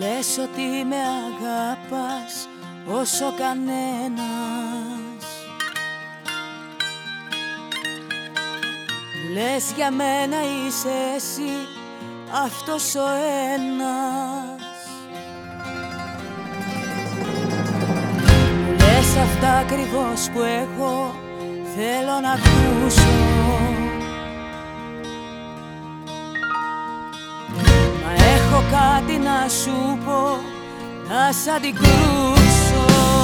λες ότι με αγάπας όσο κανένας. Μου λες για μένα είσαι εσύ αυτός ο ένας. Μου λες αυτά ακριβώς που εγώ θέλω να ακούσω σου πω να σ' αντικρούσω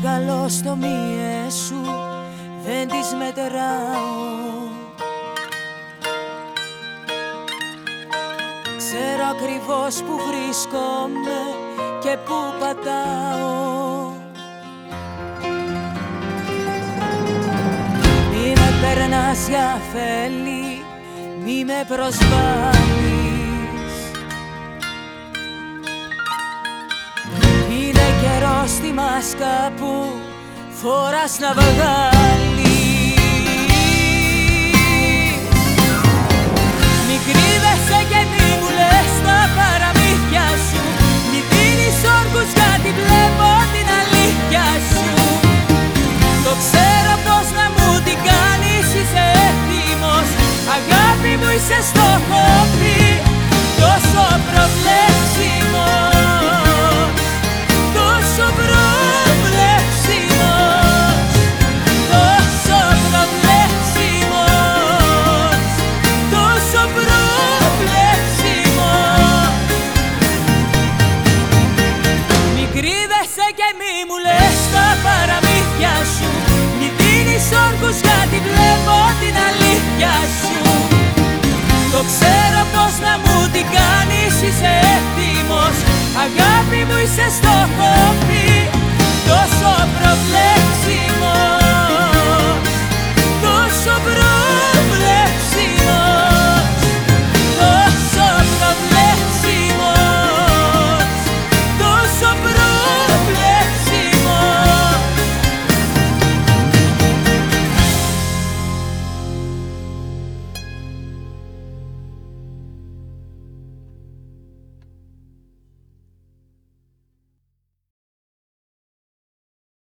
μεγαλοστομίες σου δεν τις μετράω. Ξέρω ακριβώς που βρίσκομαι και που πατάω. Μη με περνάς για φέλη, μη με προσβάλλεις στη μάσκα που φοράς να βγάλεις και μη μου λες τα παραμύθια σου. Μη δίνεις όρκους γιατί βλέπω την αλήθεια σου. Το ξέρω πως να μου την κάνεις είσαι έτοιμος. Αγάπη μου είσαι στο χώπι τόσο προβλέψιμος